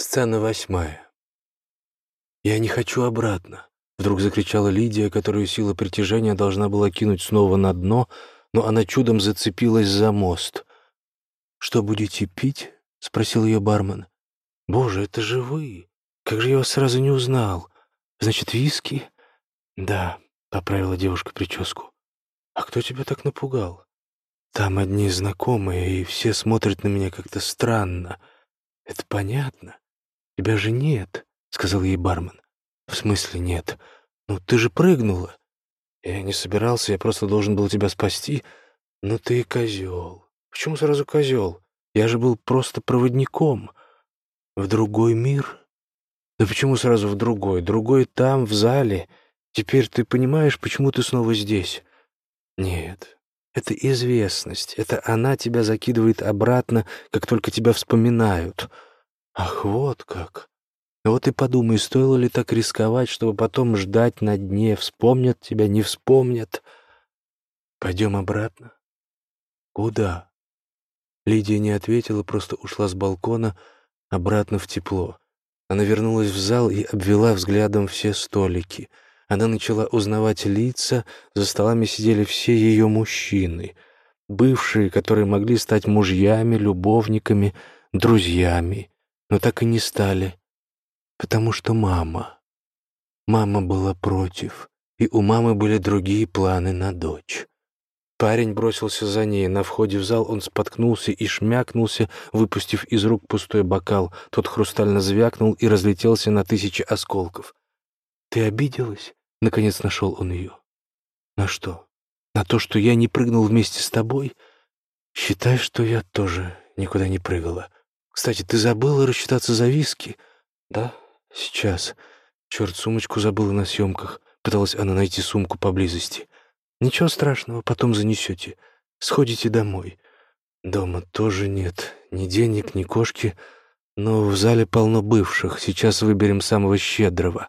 Сцена восьмая. «Я не хочу обратно», — вдруг закричала Лидия, которую сила притяжения должна была кинуть снова на дно, но она чудом зацепилась за мост. «Что будете пить?» — спросил ее бармен. «Боже, это же вы! Как же я вас сразу не узнал! Значит, виски?» «Да», — поправила девушка прическу. «А кто тебя так напугал?» «Там одни знакомые, и все смотрят на меня как-то странно. Это понятно. «Тебя же нет», — сказал ей бармен. «В смысле нет? Ну, ты же прыгнула». «Я не собирался, я просто должен был тебя спасти. Ну ты козел. Почему сразу козел? Я же был просто проводником. В другой мир?» «Да почему сразу в другой? Другой там, в зале. Теперь ты понимаешь, почему ты снова здесь?» «Нет, это известность. Это она тебя закидывает обратно, как только тебя вспоминают». Ах, вот как. Вот и подумай, стоило ли так рисковать, чтобы потом ждать на дне, вспомнят тебя, не вспомнят. Пойдем обратно. Куда? Лидия не ответила, просто ушла с балкона обратно в тепло. Она вернулась в зал и обвела взглядом все столики. Она начала узнавать лица, за столами сидели все ее мужчины, бывшие, которые могли стать мужьями, любовниками, друзьями но так и не стали, потому что мама. Мама была против, и у мамы были другие планы на дочь. Парень бросился за ней. На входе в зал он споткнулся и шмякнулся, выпустив из рук пустой бокал. Тот хрустально звякнул и разлетелся на тысячи осколков. «Ты обиделась?» — наконец нашел он ее. «На что? На то, что я не прыгнул вместе с тобой? Считай, что я тоже никуда не прыгала. Кстати, ты забыла рассчитаться за виски? Да, сейчас. Черт, сумочку забыла на съемках. Пыталась она найти сумку поблизости. Ничего страшного, потом занесете. Сходите домой. Дома тоже нет. Ни денег, ни кошки. Но в зале полно бывших. Сейчас выберем самого щедрого.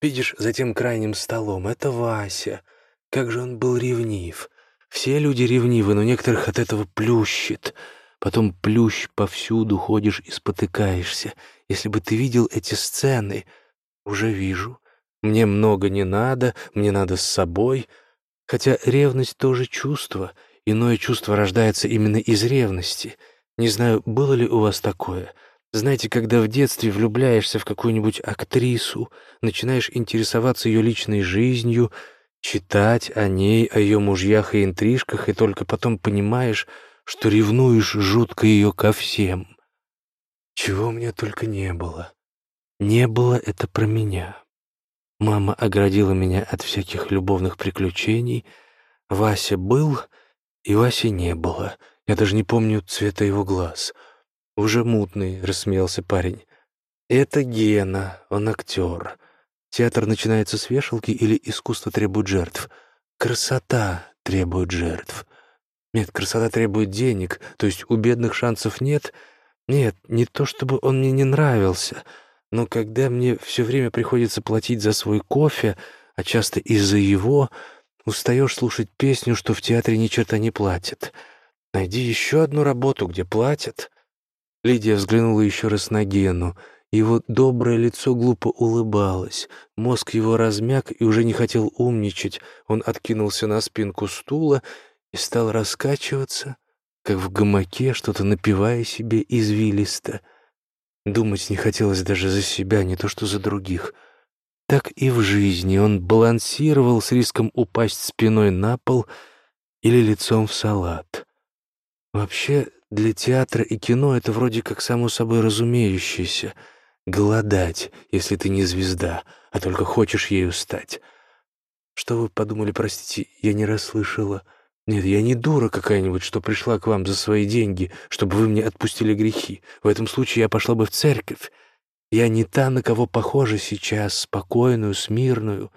Видишь, за тем крайним столом — это Вася. Как же он был ревнив. Все люди ревнивы, но некоторых от этого плющит. Потом плющ повсюду, ходишь и спотыкаешься. Если бы ты видел эти сцены, уже вижу. Мне много не надо, мне надо с собой. Хотя ревность тоже чувство. Иное чувство рождается именно из ревности. Не знаю, было ли у вас такое. Знаете, когда в детстве влюбляешься в какую-нибудь актрису, начинаешь интересоваться ее личной жизнью, читать о ней, о ее мужьях и интрижках, и только потом понимаешь, что ревнуешь жутко ее ко всем. Чего мне только не было. Не было это про меня. Мама оградила меня от всяких любовных приключений. Вася был, и Васи не было. Я даже не помню цвета его глаз. Уже мутный, — рассмеялся парень. Это Гена, он актер. Театр начинается с вешалки или искусство требует жертв? Красота требует жертв. Нет, красота требует денег, то есть у бедных шансов нет. Нет, не то чтобы он мне не нравился, но когда мне все время приходится платить за свой кофе, а часто из-за его, устаешь слушать песню, что в театре ни черта не платят. Найди еще одну работу, где платят. Лидия взглянула еще раз на Гену. Его доброе лицо глупо улыбалось. Мозг его размяк и уже не хотел умничать. Он откинулся на спинку стула и стал раскачиваться, как в гамаке, что-то напивая себе извилисто. Думать не хотелось даже за себя, не то что за других. Так и в жизни он балансировал с риском упасть спиной на пол или лицом в салат. Вообще, для театра и кино это вроде как само собой разумеющееся — голодать, если ты не звезда, а только хочешь ею стать. Что вы подумали, простите, я не расслышала — нет, я не дура какая-нибудь, что пришла к вам за свои деньги, чтобы вы мне отпустили грехи. В этом случае я пошла бы в церковь. Я не та, на кого похожа сейчас, спокойную, смирную.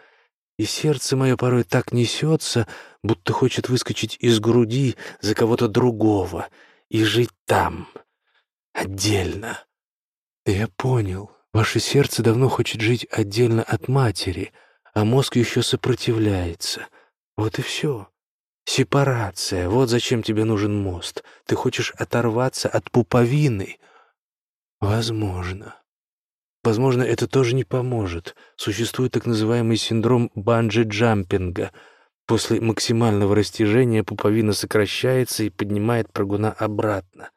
И сердце мое порой так несется, будто хочет выскочить из груди за кого-то другого и жить там, отдельно. Я понял, ваше сердце давно хочет жить отдельно от матери, а мозг еще сопротивляется. Вот и все. Сепарация. Вот зачем тебе нужен мост. Ты хочешь оторваться от пуповины. Возможно. Возможно, это тоже не поможет. Существует так называемый синдром банджи-джампинга. После максимального растяжения пуповина сокращается и поднимает прыгуна обратно.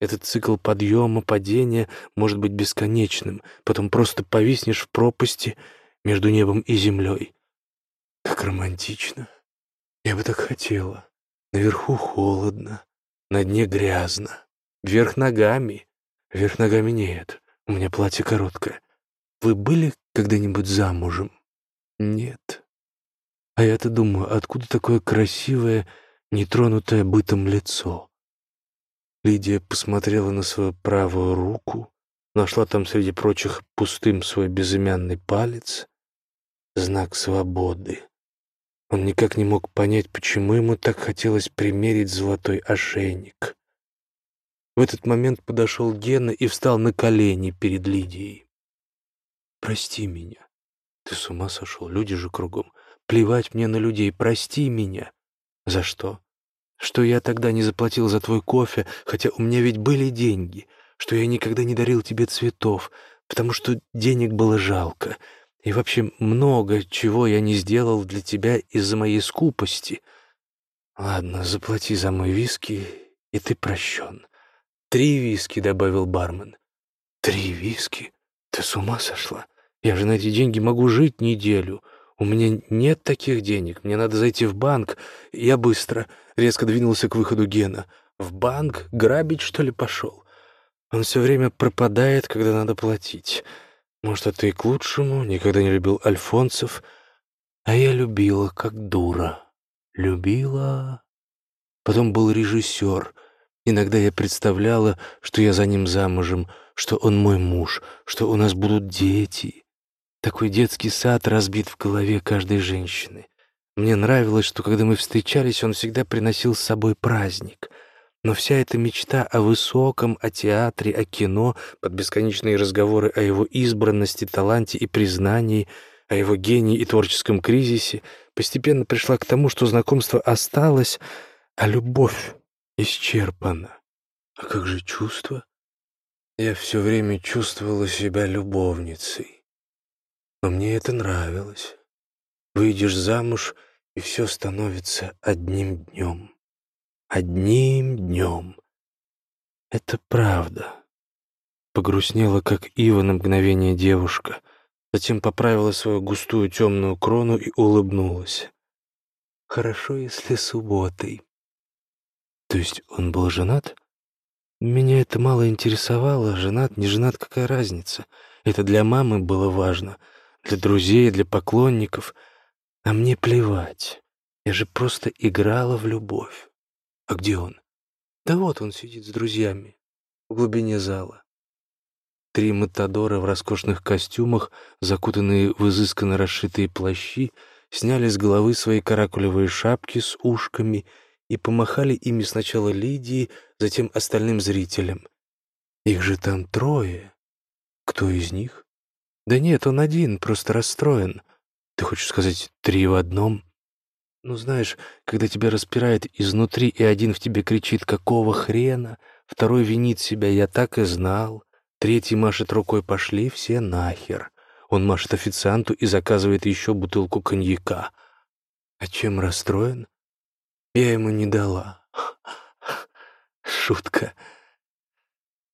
Этот цикл подъема, падения может быть бесконечным. Потом просто повиснешь в пропасти между небом и землей. Как романтично. Я бы так хотела. Наверху холодно, на дне грязно. Вверх ногами. Вверх ногами нет. У меня платье короткое. Вы были когда-нибудь замужем? Нет. А я-то думаю, откуда такое красивое, нетронутое бытом лицо? Лидия посмотрела на свою правую руку, нашла там среди прочих пустым свой безымянный палец, знак свободы. Он никак не мог понять, почему ему так хотелось примерить золотой ошейник. В этот момент подошел Гена и встал на колени перед Лидией. «Прости меня. Ты с ума сошел? Люди же кругом. Плевать мне на людей. Прости меня. За что? Что я тогда не заплатил за твой кофе, хотя у меня ведь были деньги. Что я никогда не дарил тебе цветов, потому что денег было жалко. И вообще много чего я не сделал для тебя из-за моей скупости. Ладно, заплати за мой виски, и ты прощен. «Три виски», — добавил бармен. «Три виски? Ты с ума сошла? Я же на эти деньги могу жить неделю. У меня нет таких денег. Мне надо зайти в банк. Я быстро...» — резко двинулся к выходу Гена. «В банк? Грабить, что ли, пошел? Он все время пропадает, когда надо платить. Может, это и к лучшему. Никогда не любил альфонцев. А я любила, как дура. Любила...» Потом был режиссер — Иногда я представляла, что я за ним замужем, что он мой муж, что у нас будут дети. Такой детский сад разбит в голове каждой женщины. Мне нравилось, что когда мы встречались, он всегда приносил с собой праздник. Но вся эта мечта о высоком, о театре, о кино, под бесконечные разговоры о его избранности, таланте и признании, о его гении и творческом кризисе, постепенно пришла к тому, что знакомство осталось, а любовь исчерпано. А как же чувство? Я все время чувствовала себя любовницей. Но мне это нравилось. Выйдешь замуж, и все становится одним днем. Одним днем. Это правда. Погрустнела, как ива на мгновение девушка, затем поправила свою густую темную крону и улыбнулась. Хорошо, если субботой. То есть он был женат? Меня это мало интересовало, женат, не женат, какая разница. Это для мамы было важно, для друзей, для поклонников. А мне плевать. Я же просто играла в любовь. А где он? Да вот он сидит с друзьями в глубине зала. Три матадора в роскошных костюмах, закутанные в изысканно расшитые плащи, сняли с головы свои каракулевые шапки с ушками — и помахали ими сначала Лидии, затем остальным зрителям. Их же там трое. Кто из них? Да нет, он один, просто расстроен. Ты хочешь сказать, три в одном? Ну, знаешь, когда тебя распирает изнутри, и один в тебе кричит «какого хрена?», второй винит себя «я так и знал», третий машет рукой «пошли все нахер». Он машет официанту и заказывает еще бутылку коньяка. А чем расстроен? Я ему не дала. Шутка.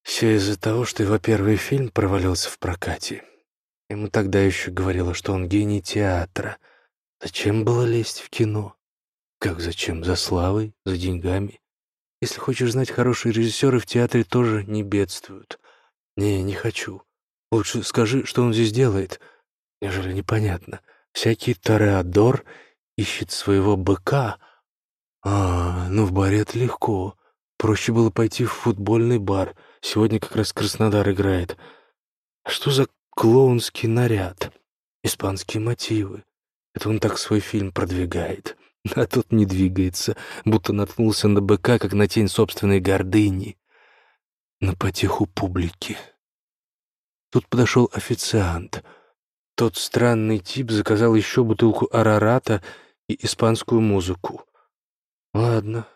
Все из-за того, что его первый фильм провалился в прокате. Ему тогда еще говорила, что он гений театра. Зачем было лезть в кино? Как зачем? За славой? За деньгами? Если хочешь знать, хорошие режиссеры в театре тоже не бедствуют. Не, не хочу. Лучше скажи, что он здесь делает. Нежели непонятно. Всякий тореадор ищет своего быка — «А, ну в баре это легко. Проще было пойти в футбольный бар. Сегодня как раз Краснодар играет. А что за клоунский наряд? Испанские мотивы. Это он так свой фильм продвигает. А тот не двигается, будто наткнулся на быка, как на тень собственной гордыни. На потеху публики. Тут подошел официант. Тот странный тип заказал еще бутылку арарата и испанскую музыку. Ладно.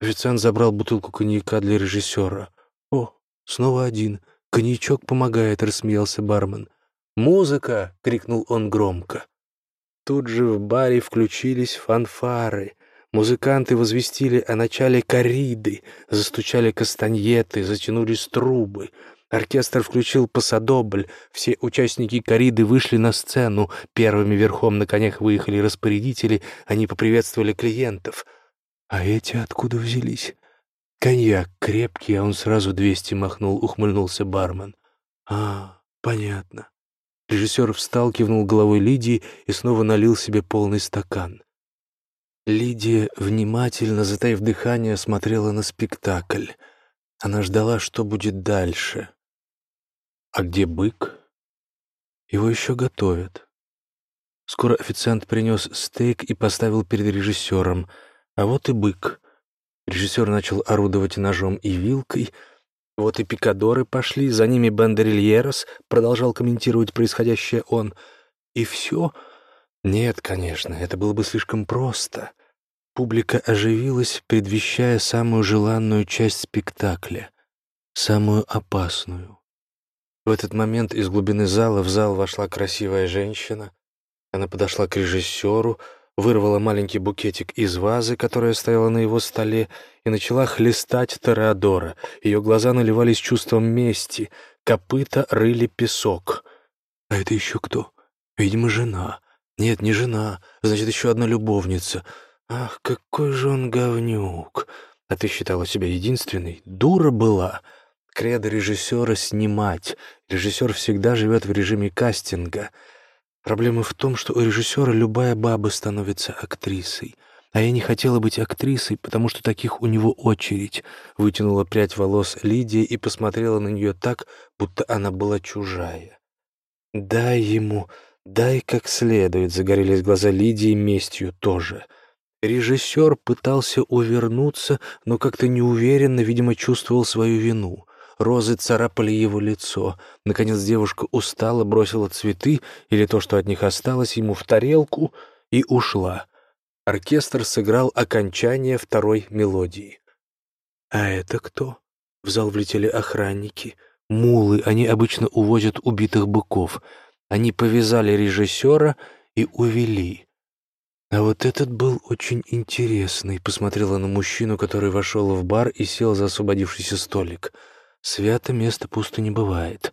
Официант забрал бутылку коньяка для режиссера. О, снова один. «Коньячок помогает», — рассмеялся бармен. «Музыка!» — крикнул он громко. Тут же в баре включились фанфары. Музыканты возвестили о начале кориды, застучали кастаньеты, затянулись трубы. Оркестр включил пасадобль, все участники кориды вышли на сцену, первыми верхом на конях выехали распорядители, они поприветствовали клиентов. А эти откуда взялись? Коньяк крепкий, а он сразу двести махнул, ухмыльнулся бармен. А, понятно. Режиссер встал, кивнул головой Лидии и снова налил себе полный стакан. Лидия, внимательно, затаив дыхание, смотрела на спектакль. Она ждала, что будет дальше. А где бык? Его еще готовят. Скоро официант принес стейк и поставил перед режиссером. А вот и бык. Режиссер начал орудовать ножом и вилкой — вот и пикадоры пошли, за ними Бандерильерос, продолжал комментировать происходящее он. И все? Нет, конечно, это было бы слишком просто. Публика оживилась, предвещая самую желанную часть спектакля, самую опасную. В этот момент из глубины зала в зал вошла красивая женщина. Она подошла к режиссеру, вырвала маленький букетик из вазы, которая стояла на его столе, и начала хлестать Тореадора. Ее глаза наливались чувством мести, копыта рыли песок. А это еще кто? Видимо, жена. Нет, не жена, значит, еще одна любовница. Ах, какой же он говнюк! А ты считала себя единственной? Дура была! Кредо режиссера — снимать. Режиссер всегда живет в режиме кастинга — Проблема в том, что у режиссера любая баба становится актрисой. А я не хотела быть актрисой, потому что таких у него очередь. Вытянула прядь волос Лидия и посмотрела на нее так, будто она была чужая. «Дай ему, дай как следует», — загорелись глаза Лидии местью тоже. Режиссер пытался увернуться, но как-то неуверенно, видимо, чувствовал свою вину. Розы царапали его лицо. Наконец девушка устала, бросила цветы, или то, что от них осталось, ему в тарелку и ушла. Оркестр сыграл окончание второй мелодии. «А это кто?» В зал влетели охранники. Мулы, они обычно увозят убитых быков. Они повязали режиссера и увели. А вот этот был очень интересный, посмотрела на мужчину, который вошел в бар и сел за освободившийся столик — Свято место пусто не бывает.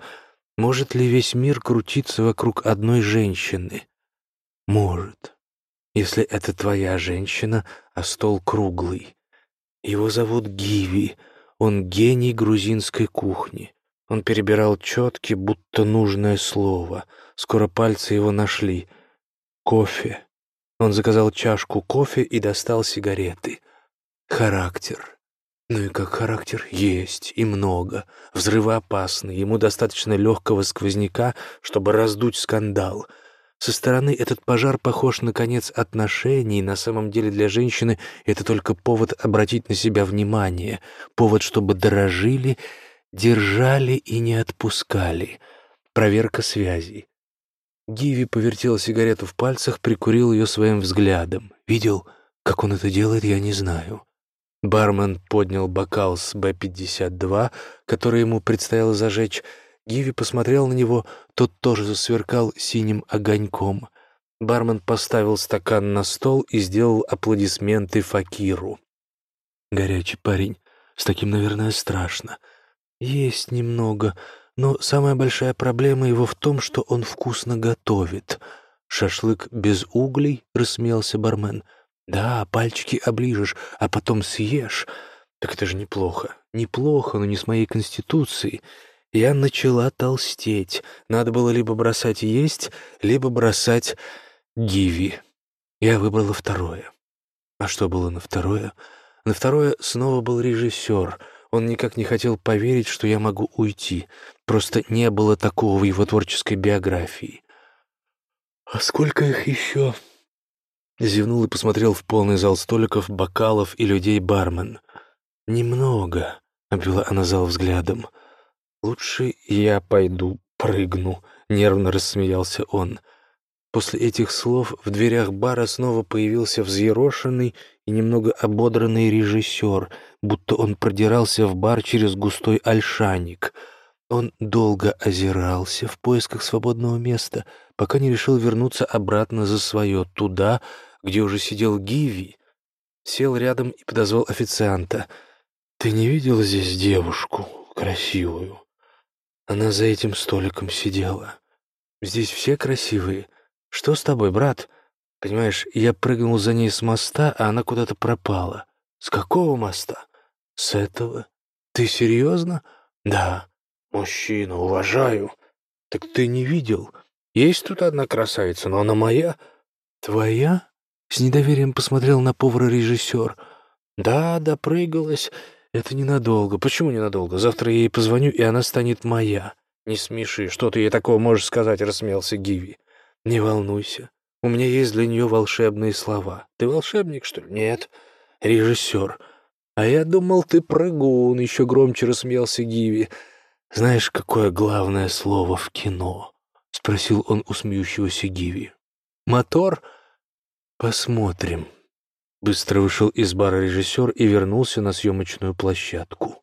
Может ли весь мир крутиться вокруг одной женщины? Может. Если это твоя женщина, а стол круглый. Его зовут Гиви. Он гений грузинской кухни. Он перебирал четки, будто нужное слово. Скоро пальцы его нашли. Кофе. Он заказал чашку кофе и достал сигареты. Характер. Ну и как характер? Есть, и много. Взрывоопасный, ему достаточно легкого сквозняка, чтобы раздуть скандал. Со стороны этот пожар похож на конец отношений, на самом деле для женщины это только повод обратить на себя внимание, повод, чтобы дорожили, держали и не отпускали. Проверка связей. Гиви повертел сигарету в пальцах, прикурил ее своим взглядом. Видел, как он это делает, я не знаю. Бармен поднял бокал с Б-52, который ему предстояло зажечь. Гиви посмотрел на него, тот тоже засверкал синим огоньком. Бармен поставил стакан на стол и сделал аплодисменты Факиру. «Горячий парень. С таким, наверное, страшно. Есть немного, но самая большая проблема его в том, что он вкусно готовит. Шашлык без углей?» — рассмеялся бармен — да, пальчики оближешь, а потом съешь. Так это же неплохо. Неплохо, но не с моей конституцией. Я начала толстеть. Надо было либо бросать есть, либо бросать гиви. Я выбрала второе. А что было на второе? На второе снова был режиссер. Он никак не хотел поверить, что я могу уйти. Просто не было такого в его творческой биографии. «А сколько их еще?» Зевнул и посмотрел в полный зал столиков, бокалов и людей бармен. «Немного», — обвела она зал взглядом. «Лучше я пойду прыгну», — нервно рассмеялся он. После этих слов в дверях бара снова появился взъерошенный и немного ободранный режиссер, будто он продирался в бар через густой ольшаник. Он долго озирался в поисках свободного места, пока не решил вернуться обратно за свое, туда, где уже сидел Гиви. Сел рядом и подозвал официанта. «Ты не видел здесь девушку красивую?» Она за этим столиком сидела. «Здесь все красивые. Что с тобой, брат?» Понимаешь, я прыгнул за ней с моста, а она куда-то пропала. С какого моста? С этого. Ты серьезно? Да. Мужчина, уважаю. Так ты не видел? Есть тут одна красавица, но она моя. Твоя? С недоверием посмотрел на повара режиссер. Да, допрыгалась. Это ненадолго. Почему ненадолго? Завтра я ей позвоню, и она станет моя. Не смеши. Что ты ей такого можешь сказать, рассмеялся Гиви. Не волнуйся. У меня есть для нее волшебные слова. Ты волшебник, что ли? Нет. Режиссер. А я думал, ты прыгун, еще громче рассмеялся Гиви. Знаешь, какое главное слово в кино? Спросил он у смеющегося Гиви. Мотор? Посмотрим. Быстро вышел из бара режиссер и вернулся на съемочную площадку.